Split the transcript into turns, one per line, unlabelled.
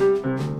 Música